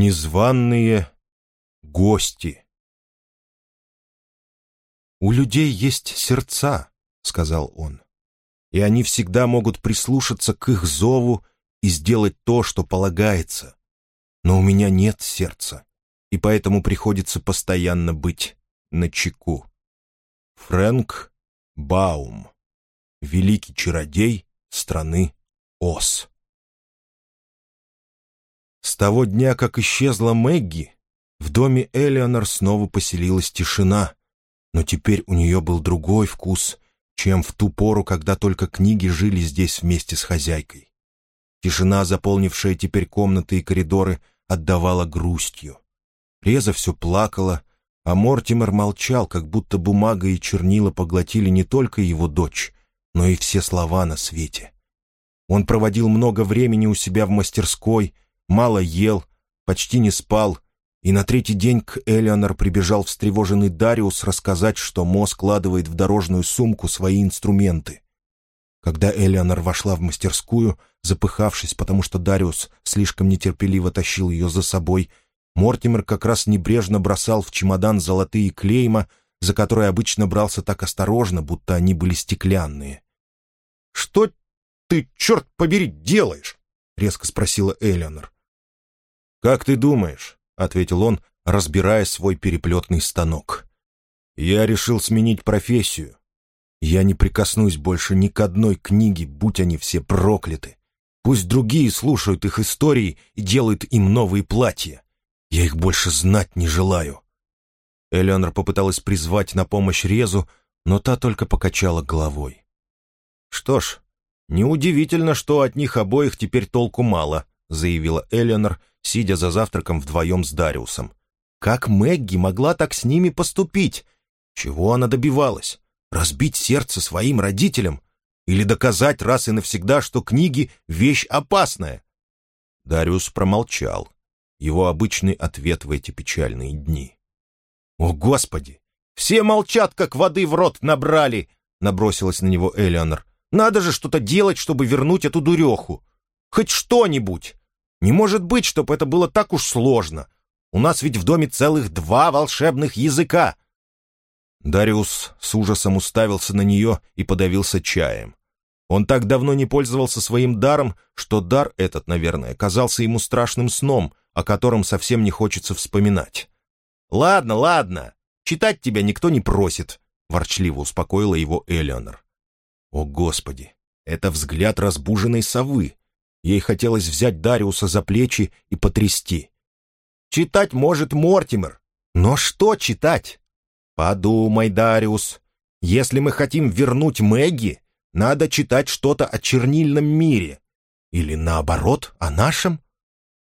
Незваные гости. «У людей есть сердца», — сказал он, «и они всегда могут прислушаться к их зову и сделать то, что полагается. Но у меня нет сердца, и поэтому приходится постоянно быть на чеку». Фрэнк Баум, великий чародей страны Ос. С того дня, как исчезла Мэгги, в доме Элеонор снова поселилась тишина, но теперь у нее был другой вкус, чем в ту пору, когда только книги жили здесь вместе с хозяйкой. Тишина, заполнившая теперь комнаты и коридоры, отдавала грустью. Реза все плакала, а Мортимер молчал, как будто бумага и чернила поглотили не только его дочь, но и все слова на свете. Он проводил много времени у себя в мастерской — мало ел, почти не спал, и на третий день к Элеонор прибежал встревоженный Дариус рассказать, что Мо складывает в дорожную сумку свои инструменты. Когда Элеонор вошла в мастерскую, запыхавшись, потому что Дариус слишком нетерпеливо тащил ее за собой, Мортимер как раз небрежно бросал в чемодан золотые клейма, за которые обычно брался так осторожно, будто они были стеклянные. «Что ты, черт побери, делаешь?» — резко спросила Элеонор. «Как ты думаешь?» — ответил он, разбирая свой переплетный станок. «Я решил сменить профессию. Я не прикоснусь больше ни к одной книге, будь они все прокляты. Пусть другие слушают их истории и делают им новые платья. Я их больше знать не желаю». Элеонор попыталась призвать на помощь Резу, но та только покачала головой. «Что ж, неудивительно, что от них обоих теперь толку мало», — заявила Элеонор, сидя за завтраком вдвоем с Дариусом. Как Мэгги могла так с ними поступить? Чего она добивалась? Разбить сердце своим родителям? Или доказать раз и навсегда, что книги — вещь опасная? Дариус промолчал. Его обычный ответ в эти печальные дни. «О, Господи! Все молчат, как воды в рот набрали!» — набросилась на него Элеонор. «Надо же что-то делать, чтобы вернуть эту дуреху! Хоть что-нибудь!» Не может быть, чтобы это было так уж сложно. У нас ведь в доме целых два волшебных языка. Дариус с ужасом уставился на нее и подавился чаем. Он так давно не пользовался своим даром, что дар этот, наверное, казался ему страшным сном, о котором совсем не хочется вспоминать. «Ладно, ладно, читать тебя никто не просит», — ворчливо успокоила его Элеонор. «О, Господи, это взгляд разбуженной совы. Ей хотелось взять Дариуса за плечи и потрясти. «Читать может Мортимер, но что читать?» «Подумай, Дариус, если мы хотим вернуть Мэгги, надо читать что-то о чернильном мире. Или наоборот, о нашем?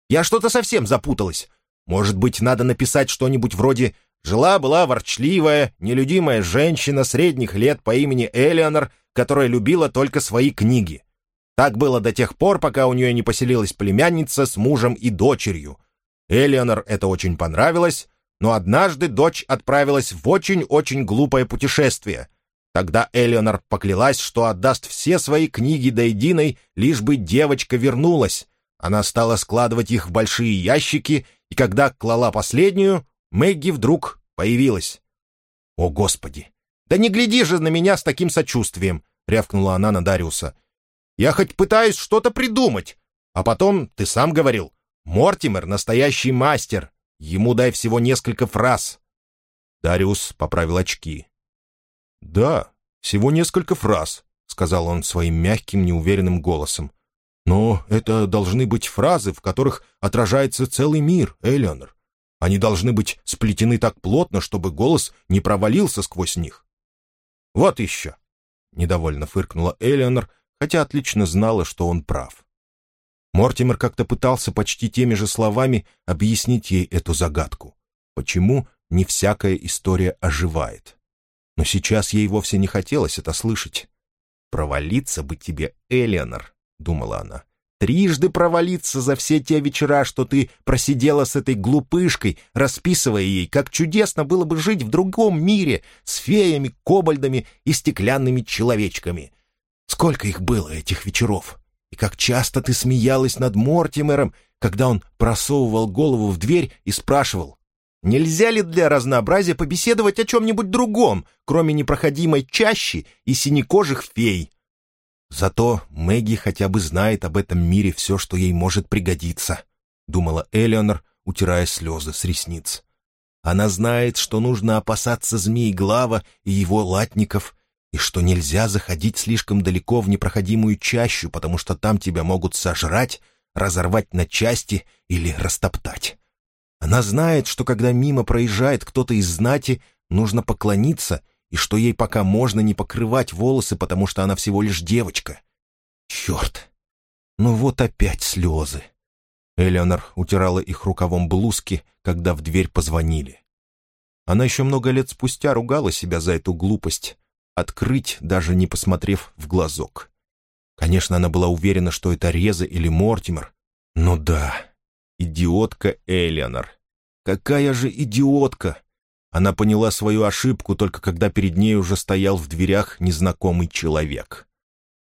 Я что-то совсем запуталась. Может быть, надо написать что-нибудь вроде «Жила-была ворчливая, нелюдимая женщина средних лет по имени Элеонор, которая любила только свои книги. Так было до тех пор, пока у нее не поселилась племянница с мужем и дочерью. Элеонор это очень понравилось, но однажды дочь отправилась в очень-очень глупое путешествие. Тогда Элеонор поклялась, что отдаст все свои книги до единой, лишь бы девочка вернулась. Она стала складывать их в большие ящики, и когда клала последнюю, Мэгги вдруг появилась. «О, Господи! Да не гляди же на меня с таким сочувствием!» — рявкнула она на Дариуса. Я хоть пытаюсь что-то придумать. А потом, ты сам говорил, Мортимер — настоящий мастер. Ему дай всего несколько фраз». Дариус поправил очки. «Да, всего несколько фраз», — сказал он своим мягким, неуверенным голосом. «Но это должны быть фразы, в которых отражается целый мир, Элеонор. Они должны быть сплетены так плотно, чтобы голос не провалился сквозь них». «Вот еще», — недовольно фыркнула Элеонор, хотя отлично знала, что он прав. Мортимер как-то пытался почти теми же словами объяснить ей эту загадку. Почему не всякая история оживает? Но сейчас ей вовсе не хотелось это слышать. «Провалиться бы тебе, Элеонор», — думала она. «Трижды провалиться за все те вечера, что ты просидела с этой глупышкой, расписывая ей, как чудесно было бы жить в другом мире с феями, кобальдами и стеклянными человечками. Сколько их было, этих вечеров? И как часто ты смеялась над Мортимером, когда он просовывал голову в дверь и спрашивал, Нельзя ли для разнообразия побеседовать о чем-нибудь другом, кроме непроходимой чащи и синекожих фей? Зато Мэгги хотя бы знает об этом мире все, что ей может пригодиться, — думала Элеонор, утирая слезы с ресниц. Она знает, что нужно опасаться змей-глава и его латников, и что нельзя заходить слишком далеко в непроходимую чащу, потому что там тебя могут сожрать, разорвать на части или растоптать. Она знает, что когда мимо проезжает кто-то из знати, нужно поклониться, и что ей пока можно не покрывать волосы, потому что она всего лишь девочка. Черт! Ну вот опять слезы. Элеонор утирала их рукавом блузки, когда в дверь позвонили. Она еще много лет спустя ругала себя за эту глупость, открыть, даже не посмотрев в глазок. Конечно, она была уверена, что это Реза или Мортимер. Ну да, Идиотка Элеонор. Какая же идиотка! Она поняла свою ошибку только когда перед ней уже стоял в дверях незнакомый человек.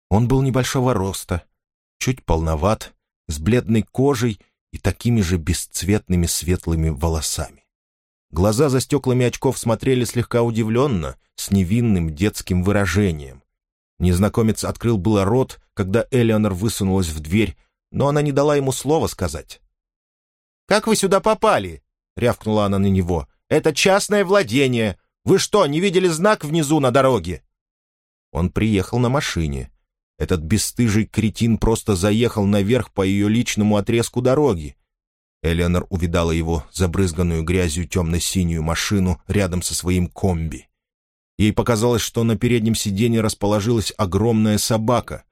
Он был небольшого роста, чуть полноват, с бледной кожей и такими же бесцветными светлыми волосами. Глаза за стеклами очков смотрели слегка удивленно, с невинным детским выражением. Незнакомец открыл было рот, когда Элеонор высунулась в дверь, но она не дала ему слова сказать. «Как вы сюда попали?» — рявкнула она на него. «Это частное владение. Вы что, не видели знак внизу на дороге?» Он приехал на машине. Этот бесстыжий кретин просто заехал наверх по ее личному отрезку дороги. Элеонор увидала его забрызганную грязью темно-синюю машину рядом со своим комби. Ей показалось, что на переднем сиденье расположилась огромная собака.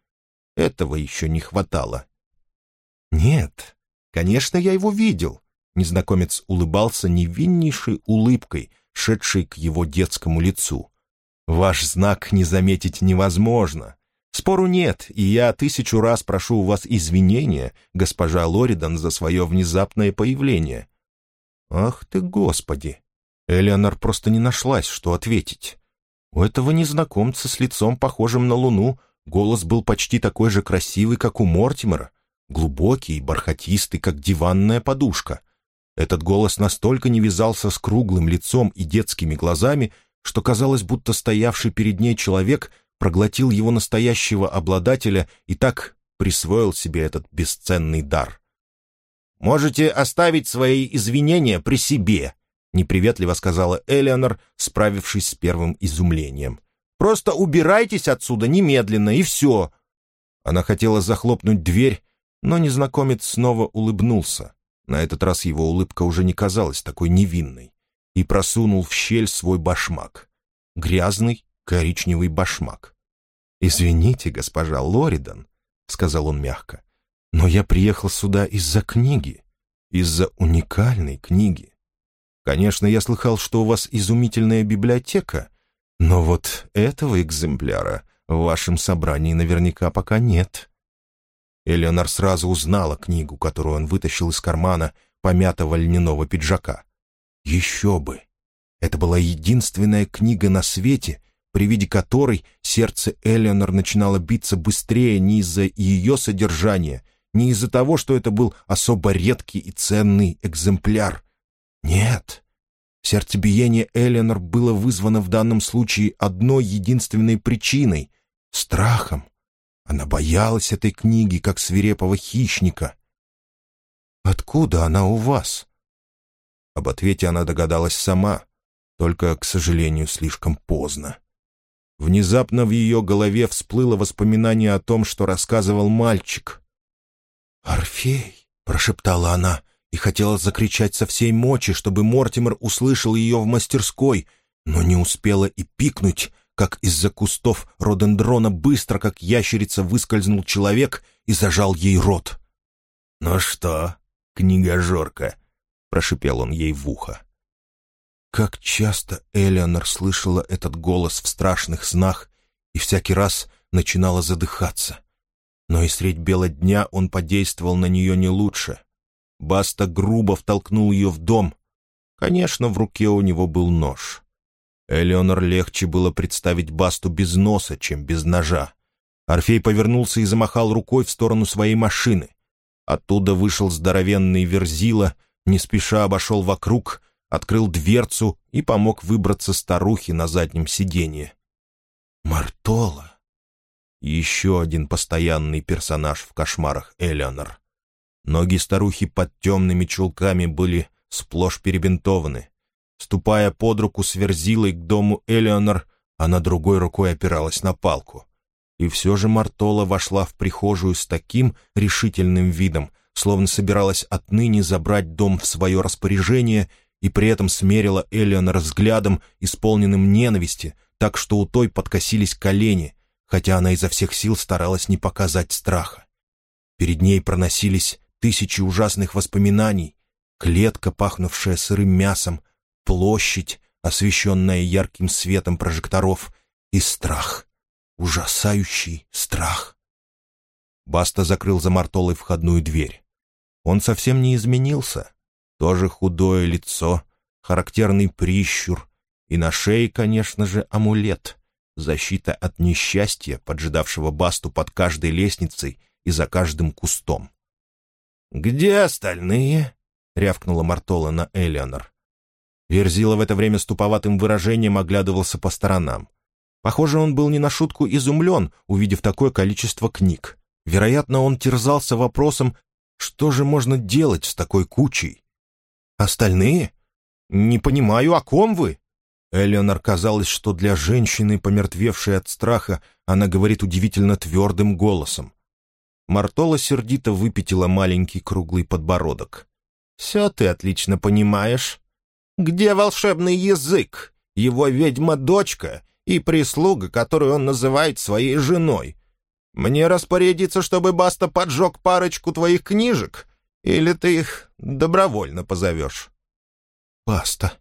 Этого еще не хватало. Нет, Конечно, я его видел. Незнакомец улыбался невиннейшей улыбкой, шедшей к его детскому лицу. Ваш знак не заметить невозможно. Спору нет, и я тысячу раз прошу у вас извинения, госпожа Лоридан, за свое внезапное появление. Ах ты, Господи! Элеонор просто не нашлась, что ответить. У этого незнакомца с лицом, похожим на луну, голос был почти такой же красивый, как у Мортимера, глубокий и бархатистый, как диванная подушка. Этот голос настолько не вязался с круглым лицом и детскими глазами, что казалось, будто стоявший перед ней человек проглотил его настоящего обладателя и так присвоил себе этот бесценный дар. «Можете оставить свои извинения при себе», — неприветливо сказала Элеонор, справившись с первым изумлением. «Просто убирайтесь отсюда немедленно, и все». Она хотела захлопнуть дверь, но незнакомец снова улыбнулся. На этот раз его улыбка уже не казалась такой невинной. И просунул в щель свой башмак. Грязный коричневый башмак. «Извините, госпожа Лоридан», — сказал он мягко, «но я приехал сюда из-за книги, из-за уникальной книги. Конечно, я слыхал, что у вас изумительная библиотека, но вот этого экземпляра в вашем собрании наверняка пока нет. Элеонор сразу узнала книгу, которую он вытащил из кармана помятого льняного пиджака. Еще бы! Это была единственная книга на свете, при виде которой сердце Элеонор начинало биться быстрее не из-за ее содержания, не из-за того, что это был особо редкий и ценный экземпляр. Нет, сердцебиение Элеонор было вызвано в данном случае одной единственной причиной — страхом. Она боялась этой книги, как свирепого хищника. «Откуда она у вас?» Об ответе она догадалась сама, только, к сожалению, слишком поздно. Внезапно в ее голове всплыло воспоминание о том, что рассказывал мальчик. «Орфей!» — прошептала она и хотела закричать со всей мочи, чтобы Мортимер услышал ее в мастерской, но не успела и пикнуть, как из-за кустов родендрона быстро, как ящерица, выскользнул человек и зажал ей рот. «Ну что, книгожорка?» — прошипел он ей в ухо. Как часто Элеонор слышала этот голос в страшных снах и всякий раз начинала задыхаться. Но и средь бела дня он подействовал на нее не лучше. Баста грубо втолкнул ее в дом. Конечно, в руке у него был нож. Элеонор легче было представить Басту без носа, чем без ножа. Орфей повернулся и замахал рукой в сторону своей машины. Оттуда вышел здоровенный верзила, не спеша обошел вокруг, открыл дверцу и помог выбраться старухе на заднем сиденье. Мартола. Еще один постоянный персонаж в кошмарах Элеонор. Ноги старухи под темными чулками были сплошь перебинтованы. Ступая под руку с верзилой к дому Элеонор, она другой рукой опиралась на палку. И все же Мартола вошла в прихожую с таким решительным видом, словно собиралась отныне забрать дом в свое распоряжение и при этом смерила Элеонор взглядом, исполненным ненависти, так что у той подкосились колени, хотя она изо всех сил старалась не показать страха. Перед ней проносились тысячи ужасных воспоминаний, клетка, пахнувшая сырым мясом, площадь, освещенная ярким светом прожекторов, и страх, ужасающий страх. Баста закрыл за Мартолой входную дверь. Он совсем не изменился. Тоже худое лицо, характерный прищур, и на шее, конечно же, амулет, защита от несчастья, поджидавшего Басту под каждой лестницей и за каждым кустом. «Где остальные?» — рявкнула Мартола на Элеонор. Верзила в это время с туповатым выражением оглядывался по сторонам. Похоже, он был не на шутку изумлен, увидев такое количество книг. Вероятно, он терзался вопросом, что же можно делать с такой кучей? «Остальные? Не понимаю, о ком вы?» Элеонор казалось, что для женщины, помертвевшей от страха, она говорит удивительно твердым голосом. Мартола сердито выпятила маленький круглый подбородок. «Все ты отлично понимаешь. Где волшебный язык? Его ведьма-дочка и прислуга, которую он называет своей женой. Мне распорядиться, чтобы Баста поджег парочку твоих книжек? Или ты их добровольно позовешь?» «Баста.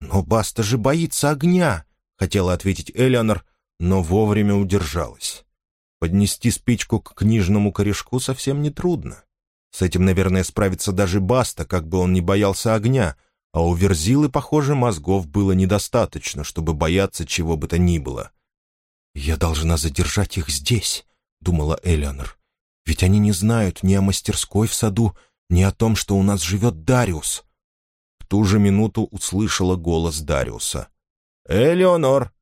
Но Баста же боится огня», — хотела ответить Элеонор, но вовремя удержалась. Поднести спичку к книжному корешку совсем нетрудно. С этим, наверное, справится даже Баста, как бы он не боялся огня, а у Верзилы, похоже, мозгов было недостаточно, чтобы бояться чего бы то ни было. «Я должна задержать их здесь», — думала Элеонор. «Ведь они не знают ни о мастерской в саду, ни о том, что у нас живет Дариус». В ту же минуту услышала голос Дариуса. «Элеонор!»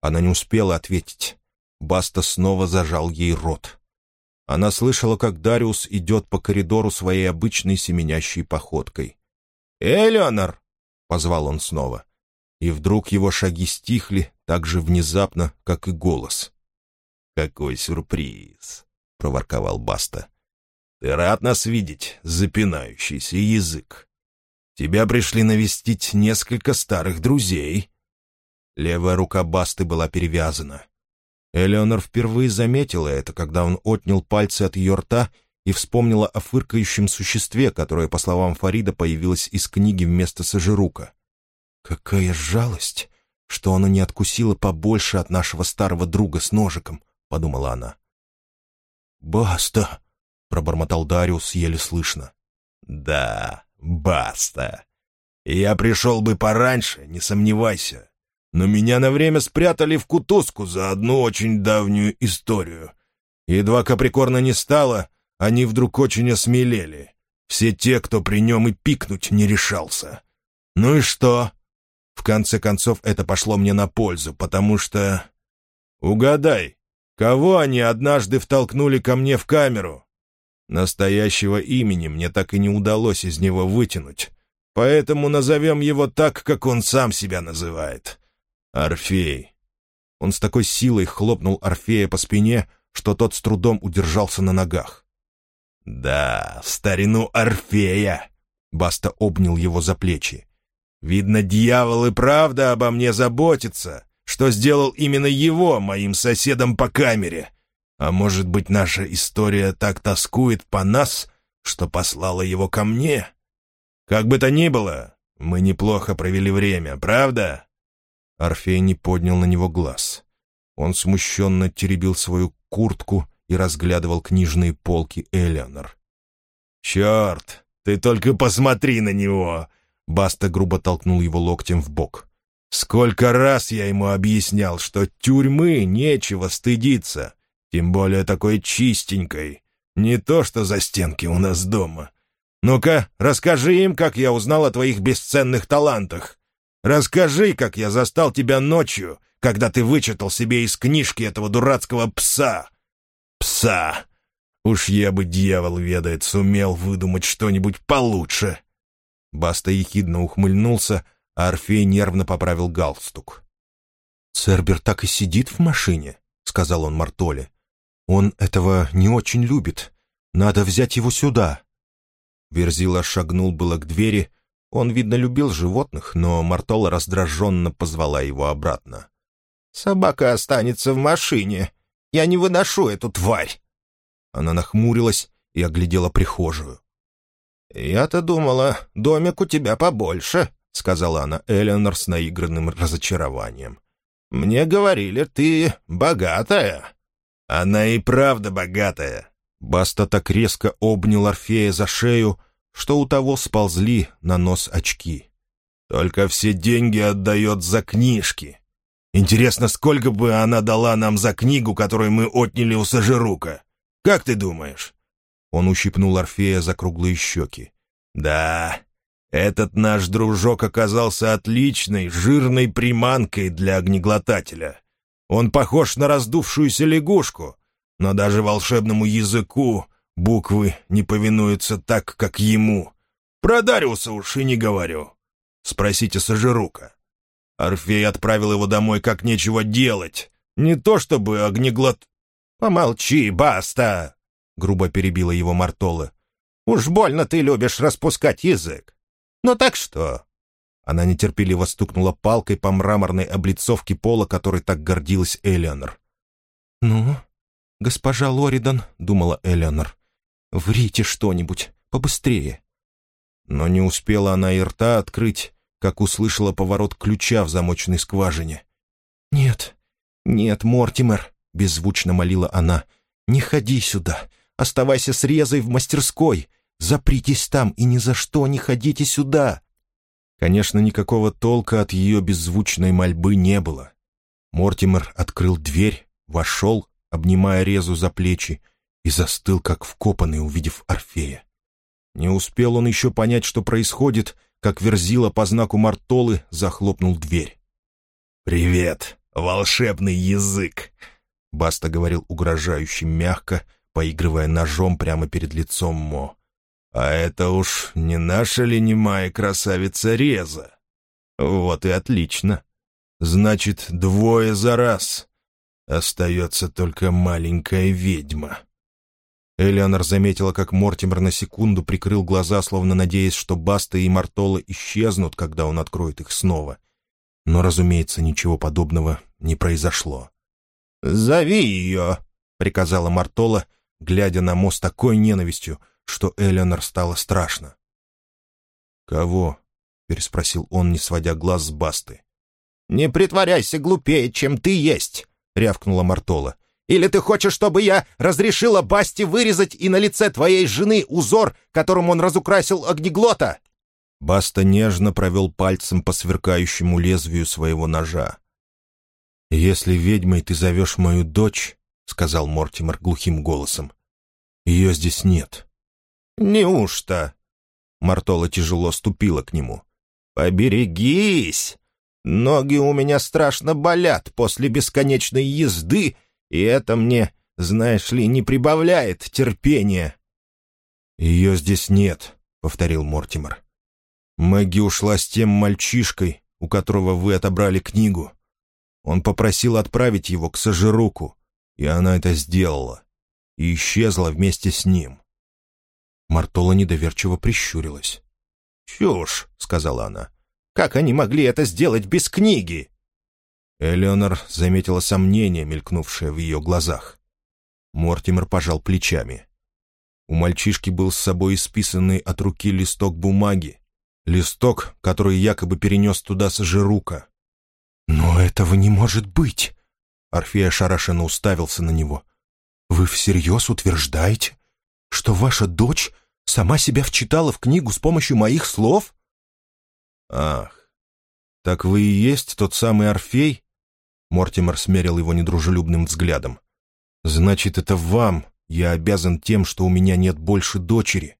Она не успела ответить. Баста снова зажал ей рот. Она слышала, как Дариус идет по коридору своей обычной семенящей походкой. «Элеонор!» — позвал он снова. И вдруг его шаги стихли так же внезапно, как и голос. «Какой сюрприз!» — проворковал Баста. «Ты рад нас видеть, запинающийся язык. Тебя пришли навестить несколько старых друзей». Левая рука Басты была перевязана. Элеонор впервые заметила это, когда он отнял пальцы от ее рта и вспомнила о фыркающем существе, которое, по словам Фарида, появилось из книги вместо Сажирука. «Какая жалость, что оно не откусило побольше от нашего старого друга с ножиком», — подумала она. «Баста!» — пробормотал Дариус еле слышно. «Да, баста. Я пришел бы пораньше, не сомневайся но меня на время спрятали в кутузку за одну очень давнюю историю. Едва Каприкорна не стало, они вдруг очень осмелели. Все те, кто при нем и пикнуть не решался. Ну и что? В конце концов, это пошло мне на пользу, потому что... Угадай, кого они однажды втолкнули ко мне в камеру? Настоящего имени мне так и не удалось из него вытянуть, поэтому назовем его так, как он сам себя называет. «Орфей!» Он с такой силой хлопнул Орфея по спине, что тот с трудом удержался на ногах. «Да, старину Орфея!» Баста обнял его за плечи. «Видно, дьявол и правда обо мне заботится, что сделал именно его моим соседом по камере. А может быть, наша история так тоскует по нас, что послала его ко мне? Как бы то ни было, мы неплохо провели время, правда?» Орфей не поднял на него глаз. Он смущенно теребил свою куртку и разглядывал книжные полки Элеонор. «Черт, ты только посмотри на него!» Баста грубо толкнул его локтем в бок. «Сколько раз я ему объяснял, что тюрьмы нечего стыдиться, тем более такой чистенькой. Не то, что за стенки у нас дома. Ну-ка, расскажи им, как я узнал о твоих бесценных талантах. Расскажи, как я застал тебя ночью, когда ты вычитал себе из книжки этого дурацкого пса. Пса! Уж я бы, дьявол ведает, сумел выдумать что-нибудь получше. Баста ехидно ухмыльнулся, а Орфей нервно поправил галстук. «Цербер так и сидит в машине», — сказал он Мартоле. «Он этого не очень любит. Надо взять его сюда». Верзила шагнул было к двери. Он, видно, любил животных, но Мартола раздраженно позвала его обратно. «Собака останется в машине. Я не выношу эту тварь». Она нахмурилась и оглядела прихожую. «Я-то думала, домик у тебя побольше», — сказала она Эленор с наигранным разочарованием. «Мне говорили, ты богатая». «Она и правда богатая». Баста так резко обнял Орфея за шею, что у того сползли на нос очки. «Только все деньги отдает за книжки. Интересно, сколько бы она дала нам за книгу, которую мы отняли у Сажирука? Как ты думаешь?» Он ущипнул Орфея за круглые щеки. «Да, этот наш дружок оказался отличной, жирной приманкой для огнеглотателя. Он похож на раздувшуюся лягушку, но даже волшебному языку буквы не повинуются так, как ему. Про Дариуса уж и не говорю. Спросите Сажирука. Орфей отправил его домой как нечего делать. Не то чтобы огнеглот... «Помолчи, баста!» — грубо перебила его Мартола. «Уж больно ты любишь распускать язык. Ну так что?» Она нетерпеливо стукнула палкой по мраморной облицовке пола, которой так гордилась Элеонор. «Ну, госпожа Лоридан», — думала Элеонор, — «врите что-нибудь, побыстрее». Но не успела она и рта открыть, как услышала поворот ключа в замочной скважине. «Нет, нет, Мортимер», — беззвучно молила она, — «не ходи сюда, оставайся с Резой в мастерской, запритесь там и ни за что не ходите сюда». Конечно, никакого толка от ее беззвучной мольбы не было. Мортимер открыл дверь, вошел, обнимая Резу за плечи, и застыл, как вкопанный, увидев Орфея. Не успел он еще понять, что происходит, как Верзила по знаку Мартолы захлопнул дверь. «Привет, волшебный язык!» Баста говорил угрожающе мягко, поигрывая ножом прямо перед лицом Мо. «А это уж не наша ли немая красавица Реза?» «Вот и отлично. Значит, двое за раз. Остается только маленькая ведьма». Элеонор заметила, как Мортимер на секунду прикрыл глаза, словно надеясь, что Баста и Мартола исчезнут, когда он откроет их снова. Но, разумеется, ничего подобного не произошло. «Зови ее!» — приказала Мартола, глядя на мост такой ненавистью, что Элеонор стало страшно. «Кого?» — переспросил он, не сводя глаз с Басты. «Не притворяйся глупее, чем ты есть!» — рявкнула Мартола. Или ты хочешь, чтобы я разрешила Басти вырезать и на лице твоей жены узор, которым он разукрасил огнеглота?» Баста нежно провел пальцем по сверкающему лезвию своего ножа. «Если ведьмой ты зовешь мою дочь», — сказал Мортимер глухим голосом, — «ее здесь нет». «Неужто?» Мартола тяжело ступила к нему. «Поберегись! Ноги у меня страшно болят после бесконечной езды и это мне, знаешь ли, не прибавляет терпения». «Ее здесь нет», — повторил Мортимер. «Мэгги ушла с тем мальчишкой, у которого вы отобрали книгу. Он попросил отправить его к Сажируку, и она это сделала, и исчезла вместе с ним». Мартола недоверчиво прищурилась. «Чушь», — сказала она. «Как они могли это сделать без книги?» Элеонор заметила сомнение, мелькнувшее в ее глазах. Мортимер пожал плечами. У мальчишки был с собой исписанный от руки листок бумаги. Листок, который якобы перенес туда Сажирука. «Но этого не может быть!» Орфей ошарашенно уставился на него. «Вы всерьез утверждаете, что ваша дочь сама себя вчитала в книгу с помощью моих слов?» «Ах, так вы и есть тот самый Орфей, Мортимер смерил его недружелюбным взглядом. «Значит, это вам Я обязан тем, что у меня нет больше дочери».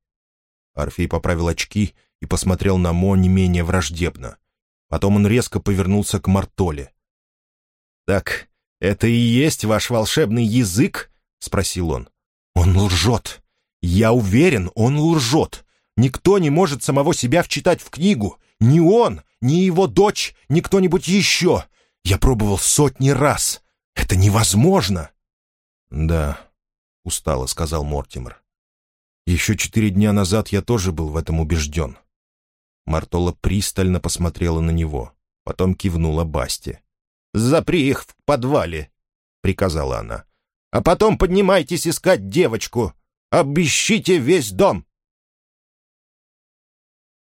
Орфей поправил очки и посмотрел на Мо не менее враждебно. Потом он резко повернулся к Мартоле. «Так это и есть ваш волшебный язык?» — спросил он. «Он лжет. Я уверен, он лжет. Никто не может самого себя вчитать в книгу. Ни он, ни его дочь, ни кто-нибудь еще. Я пробовал сотни раз. Это невозможно!» «Да», — устало сказал Мортимер. «Еще четыре дня назад я тоже был в этом убежден». Мартола пристально посмотрела на него, потом кивнула Басте. «Запри их в подвале», — приказала она. «А потом поднимайтесь искать девочку. Обыщите весь дом.